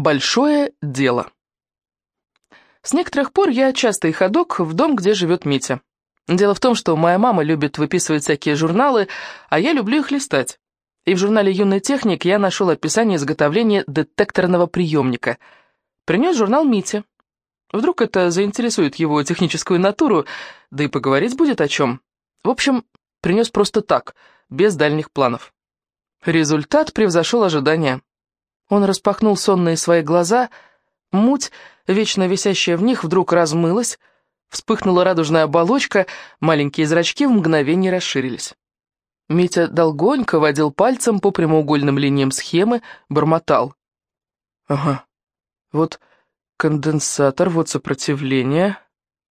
Большое дело. С некоторых пор я частый ходок в дом, где живет Митя. Дело в том, что моя мама любит выписывать всякие журналы, а я люблю их листать. И в журнале «Юный техник» я нашел описание изготовления детекторного приемника. Принес журнал Мите. Вдруг это заинтересует его техническую натуру, да и поговорить будет о чем. В общем, принес просто так, без дальних планов. Результат превзошел ожидания. Он распахнул сонные свои глаза, муть, вечно висящая в них, вдруг размылась, вспыхнула радужная оболочка, маленькие зрачки в мгновение расширились. Митя долгонько водил пальцем по прямоугольным линиям схемы, бормотал. «Ага, вот конденсатор, вот сопротивление.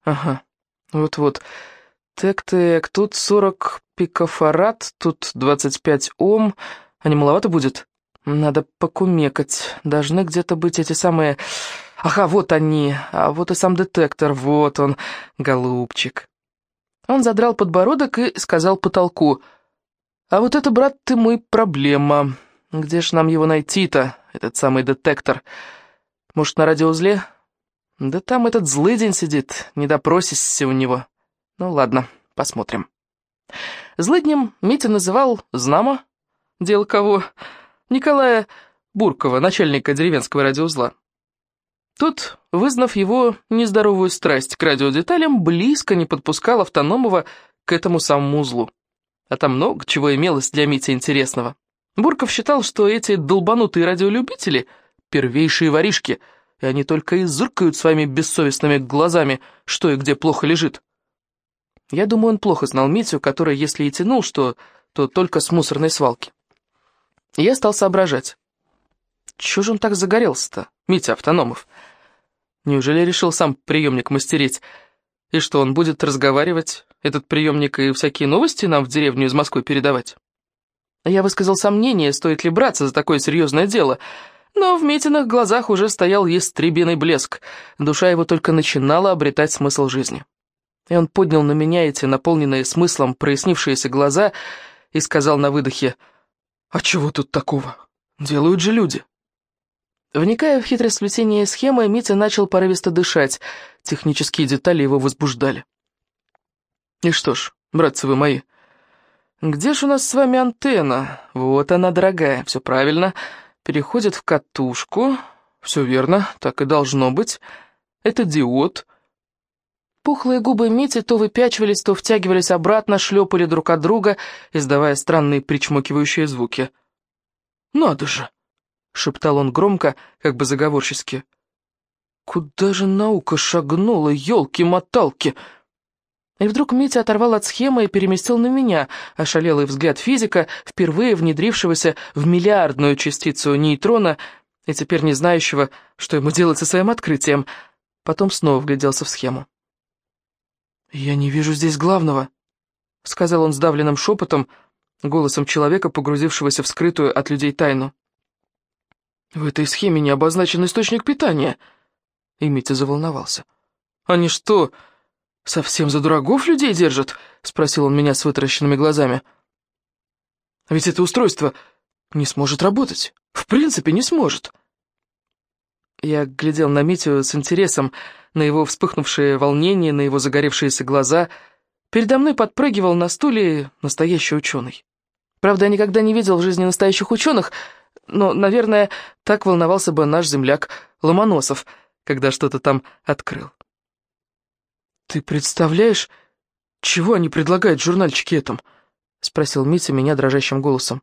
Ага, вот-вот. Так-так, тут 40 пикофарад, тут 25 Ом. А не маловато будет?» Надо покумекать. Должны где-то быть эти самые... Ага, вот они. А вот и сам детектор. Вот он, голубчик. Он задрал подбородок и сказал потолку. А вот это, брат ты мой, проблема. Где ж нам его найти-то, этот самый детектор? Может, на радиоузле? Да там этот злый день сидит, не допросишься у него. Ну ладно, посмотрим. Злыднем Митя называл Знамо, дело кого... Николая Буркова, начальника деревенского радиоузла. Тот, вызнав его нездоровую страсть к радиодеталям, близко не подпускал Автономова к этому самому узлу. А там много чего имелось для Мити интересного. Бурков считал, что эти долбанутые радиолюбители — первейшие воришки, и они только и зыркают своими бессовестными глазами, что и где плохо лежит. Я думаю, он плохо знал Митю, который, если и тянул что, то только с мусорной свалки. Я стал соображать. Чего же он так загорелся-то, Митя Автономов? Неужели решил сам приемник мастерить? И что, он будет разговаривать, этот приемник, и всякие новости нам в деревню из Москвы передавать? Я высказал сомнение, стоит ли браться за такое серьезное дело, но в Митиных глазах уже стоял ястребиный блеск, душа его только начинала обретать смысл жизни. И он поднял на меня эти наполненные смыслом прояснившиеся глаза и сказал на выдохе — «А чего тут такого? Делают же люди». Вникая в хитросплетение схемы, Митя начал порывисто дышать. Технические детали его возбуждали. «И что ж, братцы вы мои, где ж у нас с вами антенна? Вот она, дорогая, все правильно. Переходит в катушку. Все верно, так и должно быть. Это диод». Пухлые губы Мити то выпячивались, то втягивались обратно, шлепали друг от друга, издавая странные причмокивающие звуки. «Надо же!» — шептал он громко, как бы заговорчески. «Куда же наука шагнула, елки-моталки?» И вдруг Митя оторвал от схемы и переместил на меня ошалелый взгляд физика, впервые внедрившегося в миллиардную частицу нейтрона и теперь не знающего, что ему делать со своим открытием. Потом снова вгляделся в схему. «Я не вижу здесь главного», — сказал он сдавленным шепотом, голосом человека, погрузившегося в скрытую от людей тайну. «В этой схеме не обозначен источник питания», — и Митя заволновался. «Они что, совсем за дураков людей держат?» — спросил он меня с вытаращенными глазами. «Ведь это устройство не сможет работать. В принципе, не сможет». Я глядел на Митю с интересом, на его вспыхнувшее волнение, на его загоревшиеся глаза. Передо мной подпрыгивал на стуле настоящий ученый. Правда, я никогда не видел в жизни настоящих ученых, но, наверное, так волновался бы наш земляк Ломоносов, когда что-то там открыл. «Ты представляешь, чего они предлагают в журнальчике этом?» — спросил Митя меня дрожащим голосом.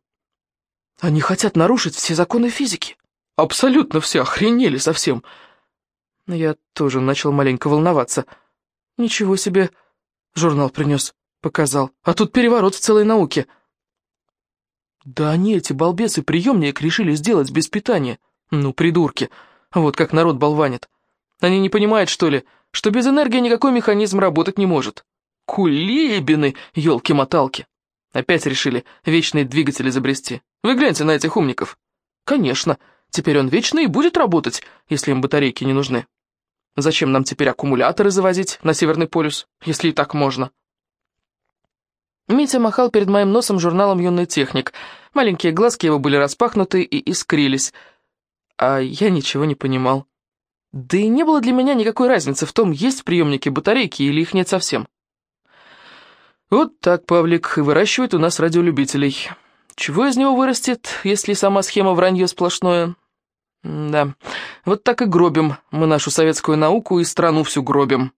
«Они хотят нарушить все законы физики». Абсолютно все, охренели совсем. Я тоже начал маленько волноваться. Ничего себе, журнал принес, показал. А тут переворот в целой науке. Да они, эти балбесы, приемник решили сделать без питания. Ну, придурки. Вот как народ болванит. Они не понимают, что ли, что без энергии никакой механизм работать не может. Кулебины, елки-моталки. Опять решили вечные двигатели изобрести. Вы гляньте на этих умников. Конечно, Теперь он вечно и будет работать, если им батарейки не нужны. Зачем нам теперь аккумуляторы завозить на Северный полюс, если и так можно? Митя махал перед моим носом журналом «Юный техник». Маленькие глазки его были распахнуты и искрились. а я ничего не понимал. Да и не было для меня никакой разницы в том, есть в приемнике батарейки или их нет совсем. Вот так, Павлик, и выращивает у нас радиолюбителей. Чего из него вырастет, если сама схема вранье сплошное? Да, вот так и гробим мы нашу советскую науку и страну всю гробим.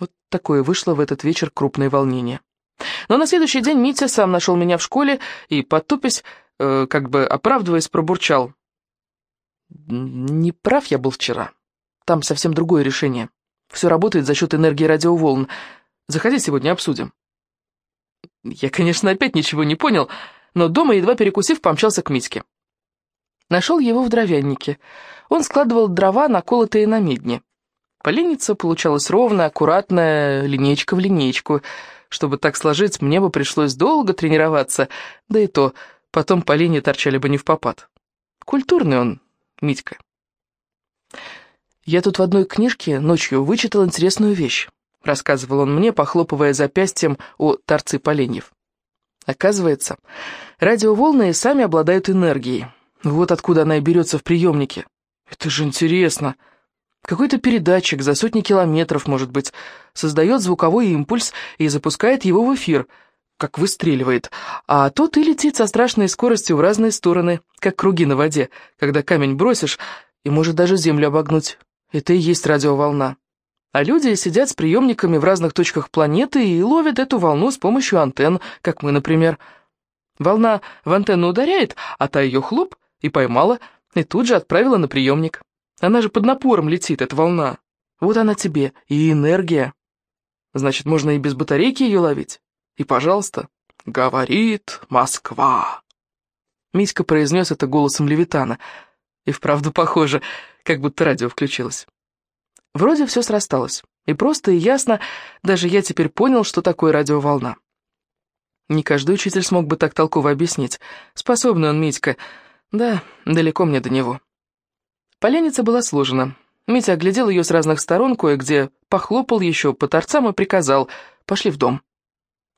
Вот такое вышло в этот вечер крупное волнение. Но на следующий день Митя сам нашел меня в школе и, потупясь, э, как бы оправдываясь, пробурчал. Не прав я был вчера. Там совсем другое решение. Все работает за счет энергии радиоволн. Заходи сегодня, обсудим». Я, конечно, опять ничего не понял, но дома, едва перекусив, помчался к Митьке. Нашел его в дровяннике. Он складывал дрова, наколотые на медне. Поленница получалась ровная, аккуратная, линейка в линейку. Чтобы так сложить, мне бы пришлось долго тренироваться, да и то, потом поленья торчали бы не в попад. Культурный он, Митька. Я тут в одной книжке ночью вычитал интересную вещь рассказывал он мне, похлопывая запястьем у торцы поленьев. Оказывается, радиоволны сами обладают энергией. Вот откуда она и берется в приемнике. Это же интересно. Какой-то передатчик за сотни километров, может быть, создает звуковой импульс и запускает его в эфир, как выстреливает, а тот и летит со страшной скоростью в разные стороны, как круги на воде, когда камень бросишь, и может даже землю обогнуть. Это и есть радиоволна а люди сидят с приемниками в разных точках планеты и ловят эту волну с помощью антенн, как мы, например. Волна в антенну ударяет, а та ее хлоп и поймала, и тут же отправила на приемник. Она же под напором летит, эта волна. Вот она тебе, и энергия. Значит, можно и без батарейки ее ловить. И, пожалуйста, говорит Москва. Митька произнес это голосом Левитана. И вправду похоже, как будто радио включилось. Вроде все срасталось. И просто, и ясно, даже я теперь понял, что такое радиоволна. Не каждый учитель смог бы так толково объяснить. Способный он, Митька. Да, далеко мне до него. Поляница была сложена. Митя оглядел ее с разных сторон, кое-где похлопал еще по торцам и приказал «пошли в дом».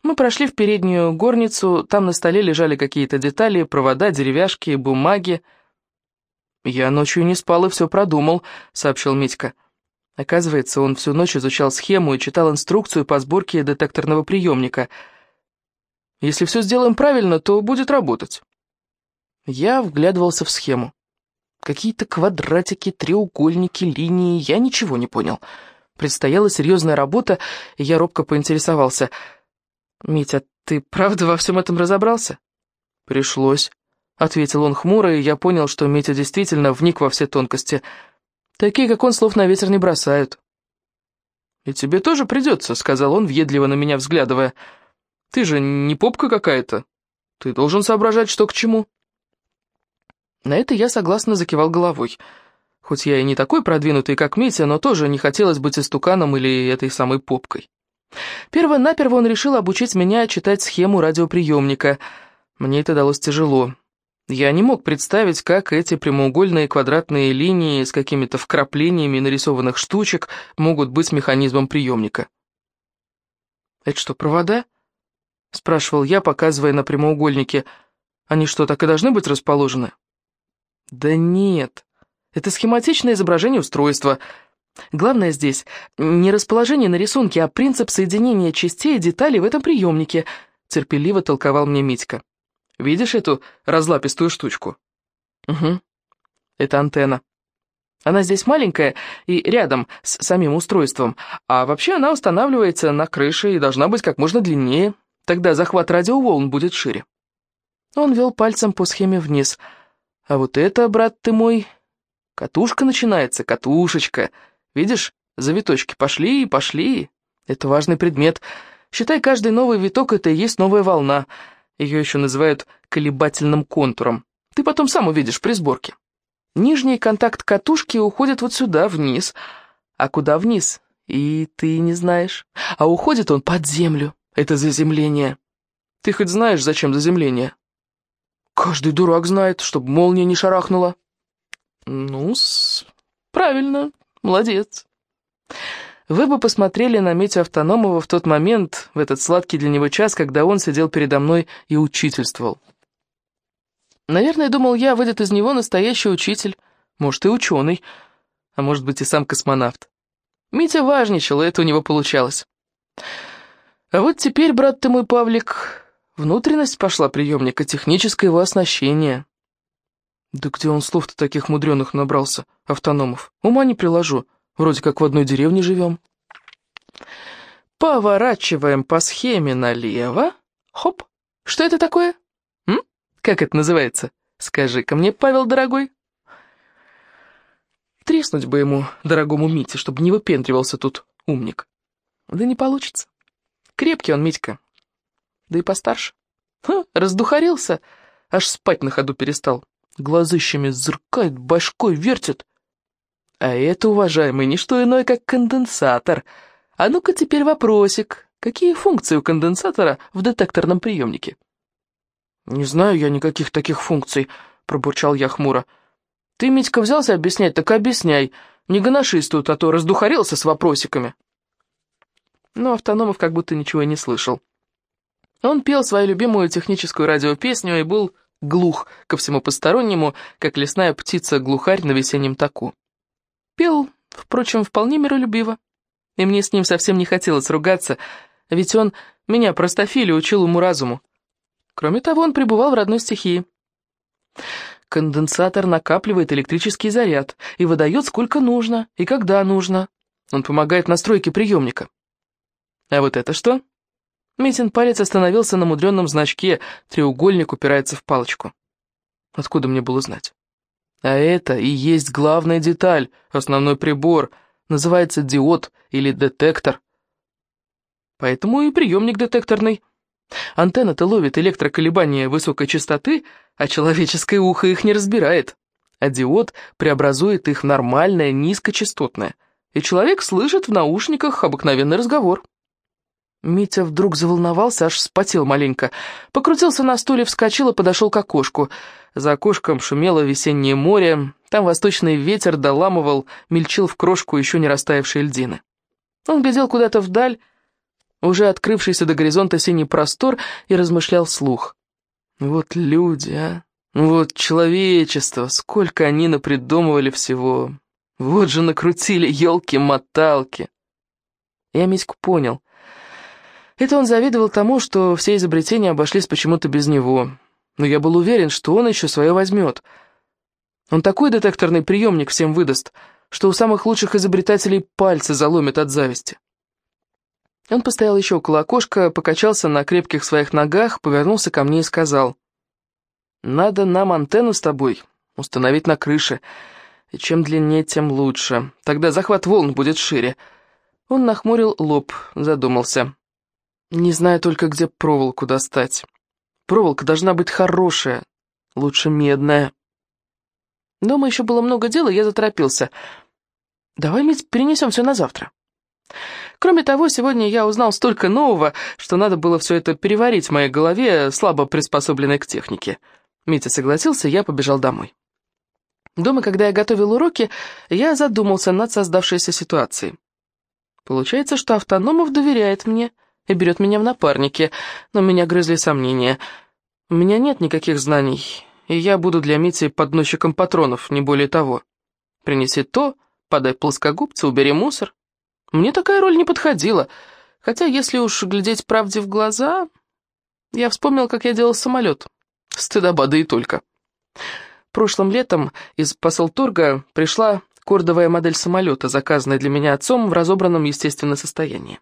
Мы прошли в переднюю горницу, там на столе лежали какие-то детали, провода, деревяшки, бумаги. «Я ночью не спал и все продумал», — сообщил Митька. Оказывается, он всю ночь изучал схему и читал инструкцию по сборке детекторного приемника. Если все сделаем правильно, то будет работать. Я вглядывался в схему. Какие-то квадратики, треугольники, линии, я ничего не понял. Предстояла серьезная работа, и я робко поинтересовался. «Митя, ты правда во всем этом разобрался?» «Пришлось», — ответил он хмуро, и я понял, что Митя действительно вник во все тонкости — Такие, как он, слов на ветер не бросают. «И тебе тоже придется», — сказал он, въедливо на меня взглядывая. «Ты же не попка какая-то. Ты должен соображать, что к чему». На это я согласно закивал головой. Хоть я и не такой продвинутый, как Митя, но тоже не хотелось быть истуканом или этой самой попкой. Перво-наперво он решил обучить меня читать схему радиоприемника. Мне это далось тяжело. Я не мог представить, как эти прямоугольные квадратные линии с какими-то вкраплениями нарисованных штучек могут быть механизмом приемника. «Это что, провода?» — спрашивал я, показывая на прямоугольнике. «Они что, так и должны быть расположены?» «Да нет, это схематичное изображение устройства. Главное здесь не расположение на рисунке, а принцип соединения частей и деталей в этом приемнике», — терпеливо толковал мне Митька. Видишь эту разлапистую штучку? Угу. Это антенна. Она здесь маленькая и рядом с самим устройством, а вообще она устанавливается на крыше и должна быть как можно длиннее, тогда захват радиоволн будет шире. Он вел пальцем по схеме вниз. А вот это, брат ты мой, катушка начинается, катушечка. Видишь, завиточки пошли и пошли. Это важный предмет. Считай, каждый новый виток — это и есть новая волна — ее еще называют колебательным контуром. Ты потом сам увидишь при сборке. Нижний контакт катушки уходит вот сюда, вниз. А куда вниз? И ты не знаешь. А уходит он под землю. Это заземление. Ты хоть знаешь, зачем заземление? Каждый дурак знает, чтобы молния не шарахнула. ну -с, правильно, молодец. Вы бы посмотрели на Митю Автономова в тот момент, в этот сладкий для него час, когда он сидел передо мной и учительствовал. Наверное, думал я, выйдет из него настоящий учитель, может и ученый, а может быть и сам космонавт. Митя важничал, и это у него получалось. А вот теперь, брат ты мой, Павлик, внутренность пошла приемника, техническое его оснащение. Да где он слов-то таких мудреных набрался, автономов? Ума не приложу, вроде как в одной деревне живем. Поворачиваем по схеме налево. Хоп. Что это такое? М? Как это называется? Скажи-ка мне, Павел дорогой. Треснуть бы ему, дорогому Мите, чтобы не выпендривался тут умник. Да не получится. Крепкий он, Митька. Да и постарше. Ха, раздухарился, аж спать на ходу перестал. Глазыщами зыркает, башкой вертит. А это, уважаемый, не что иное, как конденсатор — а ну-ка теперь вопросик. Какие функции у конденсатора в детекторном приемнике? «Не знаю я никаких таких функций», — пробурчал я хмуро. «Ты, Митька, взялся объяснять, так объясняй. Не гоношись тут, а то раздухарился с вопросиками». Но Автономов как будто ничего не слышал. Он пел свою любимую техническую радиопесню и был глух ко всему постороннему, как лесная птица-глухарь на весеннем таку. Пел, впрочем, вполне миролюбиво и мне с ним совсем не хотелось ругаться, ведь он меня простофилю учил уму-разуму. Кроме того, он пребывал в родной стихии. Конденсатор накапливает электрический заряд и выдает сколько нужно и когда нужно. Он помогает настройке приемника. А вот это что? Митин палец остановился на мудренном значке, треугольник упирается в палочку. Откуда мне было знать? А это и есть главная деталь, основной прибор — называется диод или детектор. Поэтому и приемник детекторный. Антенна-то ловит электроколебания высокой частоты, а человеческое ухо их не разбирает. А диод преобразует их в нормальное низкочастотное, и человек слышит в наушниках обыкновенный разговор. Митя вдруг заволновался, аж вспотел маленько. Покрутился на стуле, вскочил и подошел к окошку. За окошком шумело весеннее море, там восточный ветер доламывал, мельчил в крошку еще не растаявшие льдины. Он глядел куда-то вдаль, уже открывшийся до горизонта синий простор, и размышлял вслух. Вот люди, а! Вот человечество, сколько они напридумывали всего. Вот же накрутили елки-моталки. Я Митьку понял. Это он завидовал тому, что все изобретения обошлись почему-то без него. Но я был уверен, что он еще свое возьмет. Он такой детекторный приемник всем выдаст, что у самых лучших изобретателей пальцы заломит от зависти. Он постоял еще около окошка, покачался на крепких своих ногах, повернулся ко мне и сказал, «Надо нам антенну с тобой установить на крыше, и чем длиннее, тем лучше. Тогда захват волн будет шире». Он нахмурил лоб, задумался. Не знаю только, где проволоку достать. Проволока должна быть хорошая, лучше медная. Дома еще было много дела, я заторопился. Давай, Мить, перенесем все на завтра. Кроме того, сегодня я узнал столько нового, что надо было все это переварить в моей голове, слабо приспособленной к технике. Митя согласился, я побежал домой. Дома, когда я готовил уроки, я задумался над создавшейся ситуацией. Получается, что Автономов доверяет мне — и берет меня в напарники, но меня грызли сомнения. У меня нет никаких знаний, и я буду для Мити подносчиком патронов, не более того. Принеси то, подай плоскогубцы, убери мусор. Мне такая роль не подходила, хотя, если уж глядеть правде в глаза, я вспомнил, как я делал самолет. Стыдоба, да и только. Прошлым летом из посолторга пришла кордовая модель самолета, заказанная для меня отцом в разобранном, естественно, состоянии.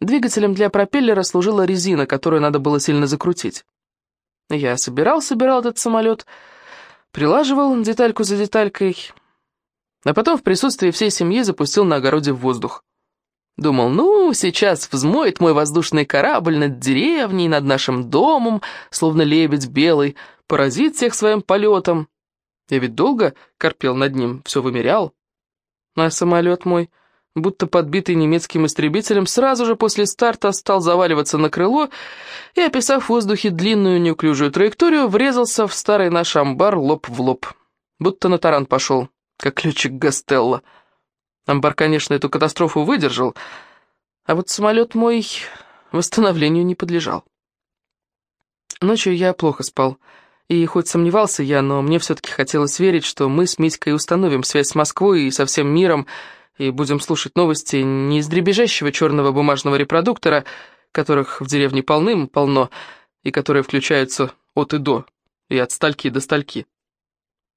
Двигателем для пропеллера служила резина, которую надо было сильно закрутить. Я собирал-собирал этот самолет, прилаживал детальку за деталькой, а потом в присутствии всей семьи запустил на огороде в воздух. Думал, ну, сейчас взмоет мой воздушный корабль над деревней, над нашим домом, словно лебедь белый, поразит всех своим полетом. Я ведь долго корпел над ним, все вымерял. А самолет мой будто подбитый немецким истребителем, сразу же после старта стал заваливаться на крыло и, описав в воздухе длинную неуклюжую траекторию, врезался в старый наш амбар лоб в лоб. Будто на таран пошел, как ключик Гастелла. Амбар, конечно, эту катастрофу выдержал, а вот самолет мой восстановлению не подлежал. Ночью я плохо спал И хоть сомневался я, но мне все-таки хотелось верить, что мы с Митькой установим связь с Москвой и со всем миром, и будем слушать новости не из дребезжащего черного бумажного репродуктора, которых в деревне полным-полно, и которые включаются от и до, и от стальки до стальки.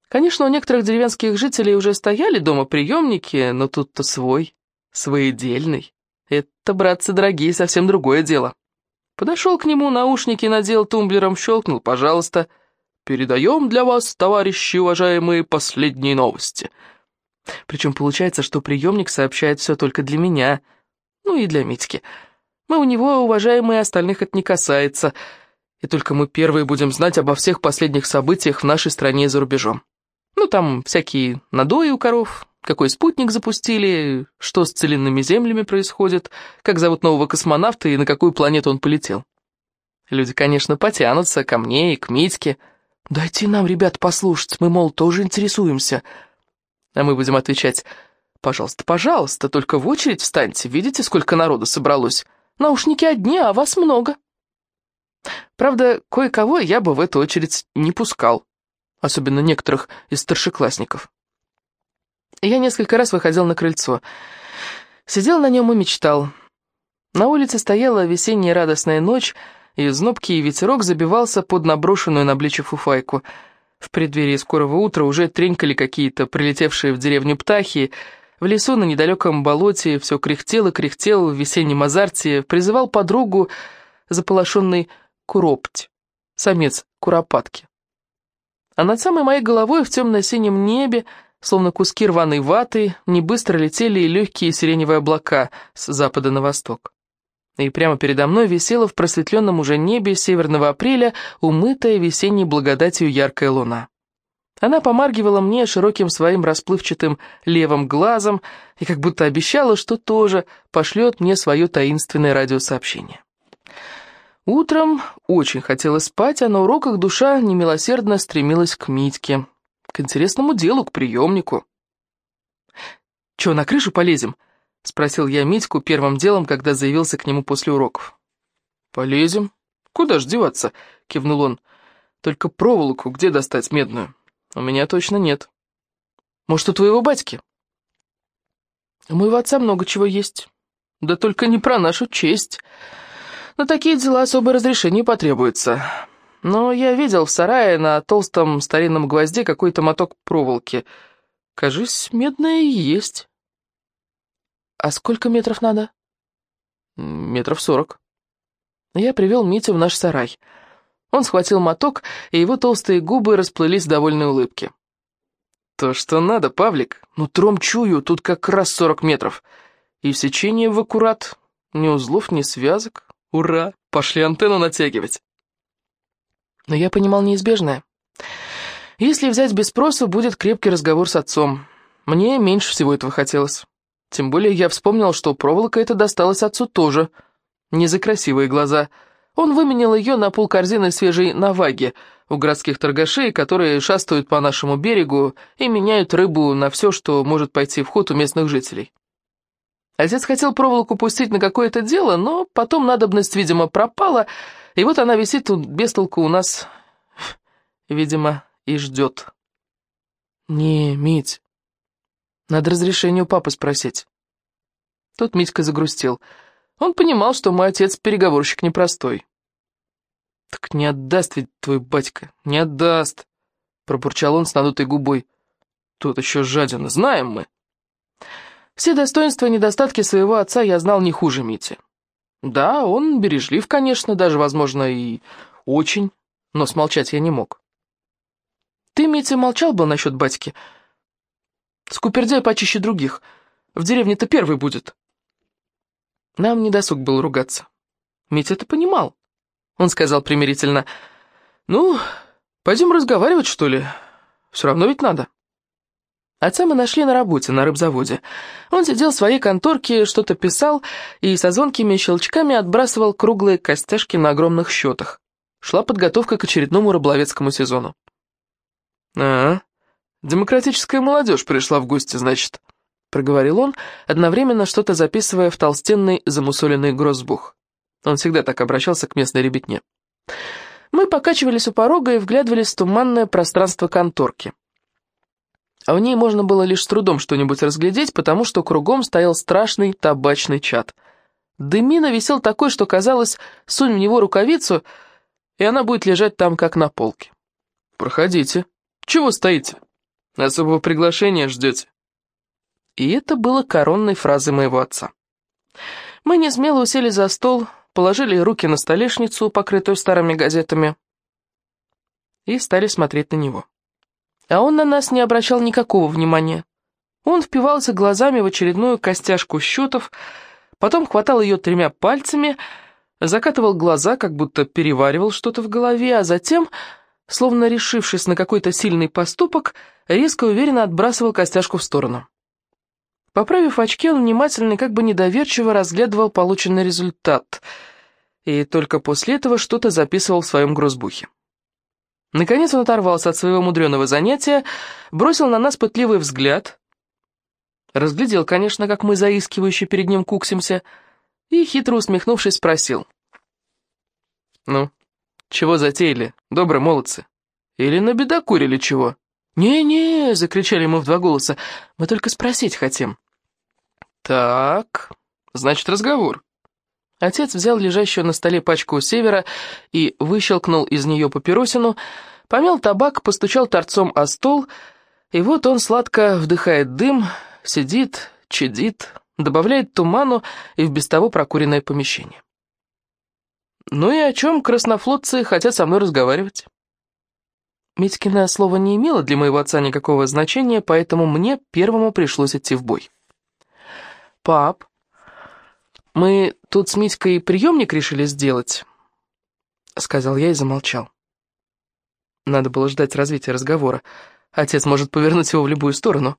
Конечно, у некоторых деревенских жителей уже стояли дома приемники, но тут-то свой, своедельный. Это, братцы дорогие, совсем другое дело. Подошел к нему, наушники надел, тумблером щелкнул, пожалуйста. Передаем для вас, товарищи уважаемые, последние новости. Причем получается, что приемник сообщает все только для меня, ну и для Митьки. Мы у него, уважаемые, остальных это не касается, и только мы первые будем знать обо всех последних событиях в нашей стране и за рубежом. Ну, там всякие надои у коров, какой спутник запустили, что с целинными землями происходит, как зовут нового космонавта и на какую планету он полетел. Люди, конечно, потянутся ко мне и к Митьке, «Дайте нам, ребят, послушать, мы, мол, тоже интересуемся». А мы будем отвечать, «Пожалуйста, пожалуйста, только в очередь встаньте, видите, сколько народу собралось? Наушники одни, а вас много». Правда, кое-кого я бы в эту очередь не пускал, особенно некоторых из старшеклассников. Я несколько раз выходил на крыльцо. Сидел на нем и мечтал. На улице стояла весенняя радостная ночь, и знобкий ветерок забивался под наброшенную на плечи фуфайку. В преддверии скорого утра уже тренькали какие-то прилетевшие в деревню птахи, в лесу на недалеком болоте все кряхтел и кряхтел в весеннем азарте, призывал подругу заполошенный куропть, самец куропатки. А над самой моей головой в темно-синем небе, словно куски рваной ваты, не быстро летели легкие сиреневые облака с запада на восток и прямо передо мной висела в просветленном уже небе северного апреля умытая весенней благодатью яркая луна. Она помаргивала мне широким своим расплывчатым левым глазом и как будто обещала, что тоже пошлет мне свое таинственное радиосообщение. Утром очень хотелось спать, а на уроках душа немилосердно стремилась к Митьке, к интересному делу, к приемнику. «Чё, на крышу полезем?» — спросил я Митьку первым делом, когда заявился к нему после уроков. «Полезем. Куда ж деваться?» — кивнул он. «Только проволоку где достать медную? У меня точно нет. Может, у твоего батьки?» «У моего отца много чего есть. Да только не про нашу честь. На такие дела особое разрешение потребуется. Но я видел в сарае на толстом старинном гвозде какой-то моток проволоки. Кажись, медная есть». «А сколько метров надо?» «Метров сорок». Я привел Митю в наш сарай. Он схватил моток, и его толстые губы расплылись в довольной улыбке. «То, что надо, Павлик. Ну, тром чую, тут как раз сорок метров. И в сечении в аккурат. Ни узлов, ни связок. Ура! Пошли антенну натягивать». Но я понимал неизбежное. Если взять без спросу, будет крепкий разговор с отцом. Мне меньше всего этого хотелось. Тем более я вспомнил, что проволока эта досталась отцу тоже. Не за красивые глаза. Он выменял ее на полкорзины свежей наваги у городских торгашей, которые шастают по нашему берегу и меняют рыбу на все, что может пойти в ход у местных жителей. Отец хотел проволоку пустить на какое-то дело, но потом надобность, видимо, пропала, и вот она висит тут без толку у нас, видимо, и ждет. «Не, Мить, надо разрешение у папы спросить. Тут Митька загрустил. Он понимал, что мой отец переговорщик непростой. «Так не отдаст ведь твой батька, не отдаст», — пробурчал он с надутой губой. «Тут еще жадина, знаем мы». Все достоинства и недостатки своего отца я знал не хуже Мити. Да, он бережлив, конечно, даже, возможно, и очень, но смолчать я не мог. «Ты, Митя, молчал бы насчет батьки?» Скупердяй почище других. В деревне-то первый будет. Нам не досуг был ругаться. Митя это понимал. Он сказал примирительно, «Ну, пойдем разговаривать, что ли? Все равно ведь надо». Отца мы нашли на работе, на рыбзаводе. Он сидел в своей конторке, что-то писал и со звонкими щелчками отбрасывал круглые костяшки на огромных счетах. Шла подготовка к очередному рыболовецкому сезону. «А, «Демократическая молодежь пришла в гости, значит», — проговорил он, одновременно что-то записывая в толстенный замусоленный гроссбух. Он всегда так обращался к местной ребятне. Мы покачивались у порога и вглядывались в туманное пространство конторки. А в ней можно было лишь с трудом что-нибудь разглядеть, потому что кругом стоял страшный табачный чад. Дымина висел такой, что казалось, сунь в него рукавицу, и она будет лежать там, как на полке. «Проходите. Чего стоите? Особого приглашения ждете?» И это было коронной фразой моего отца. Мы не смело усели за стол, положили руки на столешницу, покрытую старыми газетами, и стали смотреть на него. А он на нас не обращал никакого внимания. Он впивался глазами в очередную костяшку счетов, потом хватал ее тремя пальцами, закатывал глаза, как будто переваривал что-то в голове, а затем, словно решившись на какой-то сильный поступок, резко и уверенно отбрасывал костяшку в сторону. Поправив очки, он внимательно и как бы недоверчиво разглядывал полученный результат, и только после этого что-то записывал в своем грозбухе. Наконец он оторвался от своего мудреного занятия, бросил на нас пытливый взгляд, разглядел, конечно, как мы заискивающе перед ним куксимся, и, хитро усмехнувшись, спросил. «Ну, чего затеяли, добрые молодцы? Или набедокурили чего?» «Не-не!» — закричали мы в два голоса. «Мы только спросить хотим». «Так, значит, разговор». Отец взял лежащую на столе пачку у севера и выщелкнул из нее папиросину, помял табак, постучал торцом о стол, и вот он сладко вдыхает дым, сидит, чадит, добавляет туману и в без того прокуренное помещение. Ну и о чем краснофлотцы хотят со мной разговаривать? Митькино слово не имело для моего отца никакого значения, поэтому мне первому пришлось идти в бой. «Пап, мы тут с Митькой приемник решили сделать», — сказал я и замолчал. Надо было ждать развития разговора. Отец может повернуть его в любую сторону.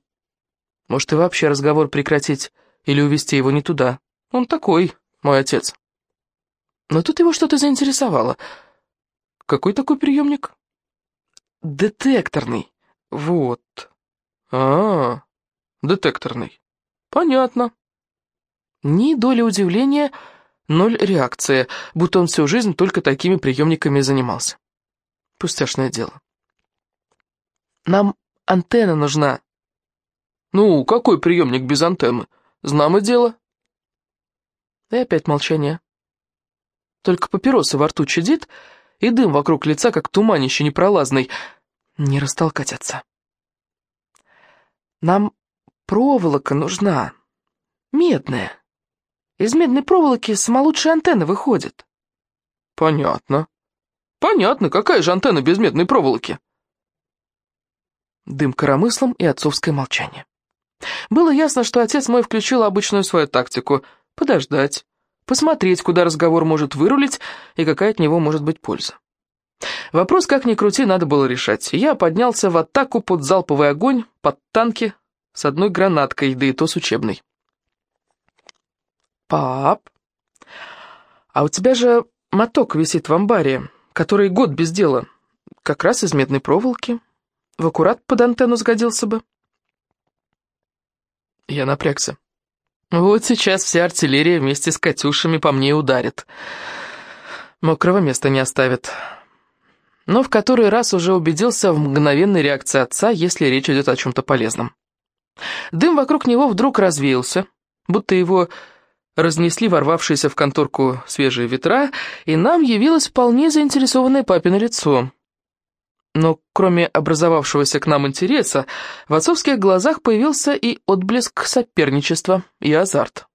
Может и вообще разговор прекратить или увести его не туда. Он такой, мой отец. Но тут его что-то заинтересовало. Какой такой приемник? Детекторный. Вот. А, -а, -а детекторный. Понятно. Ни доли удивления, ноль реакции, будто он всю жизнь только такими приемниками занимался. Пустяшное дело. Нам антенна нужна. Ну, какой приемник без антенны? Знамо дело. И опять молчание. Только папироса во рту чадит, и дым вокруг лица, как туманище непролазный. Не растолкать отца. Нам проволока нужна, медная. Из медной проволоки самолучшая антенна выходит. Понятно. Понятно, какая же антенна без медной проволоки? Дым коромыслом и отцовское молчание. Было ясно, что отец мой включил обычную свою тактику — подождать, посмотреть, куда разговор может вырулить и какая от него может быть польза. Вопрос, как ни крути, надо было решать. Я поднялся в атаку под залповый огонь, под танки, с одной гранаткой, да и то с учебной. «Пап, а у тебя же моток висит в амбаре, который год без дела, как раз из медной проволоки. В аккурат под антенну сгодился бы». Я напрягся. Вот сейчас вся артиллерия вместе с «Катюшами» по мне ударит. Мокрого места не оставит. Но в который раз уже убедился в мгновенной реакции отца, если речь идет о чем-то полезном. Дым вокруг него вдруг развеялся, будто его разнесли ворвавшиеся в конторку свежие ветра, и нам явилось вполне заинтересованное папино лицо. Но кроме образовавшегося к нам интереса, в отцовских глазах появился и отблеск соперничества, и азарт.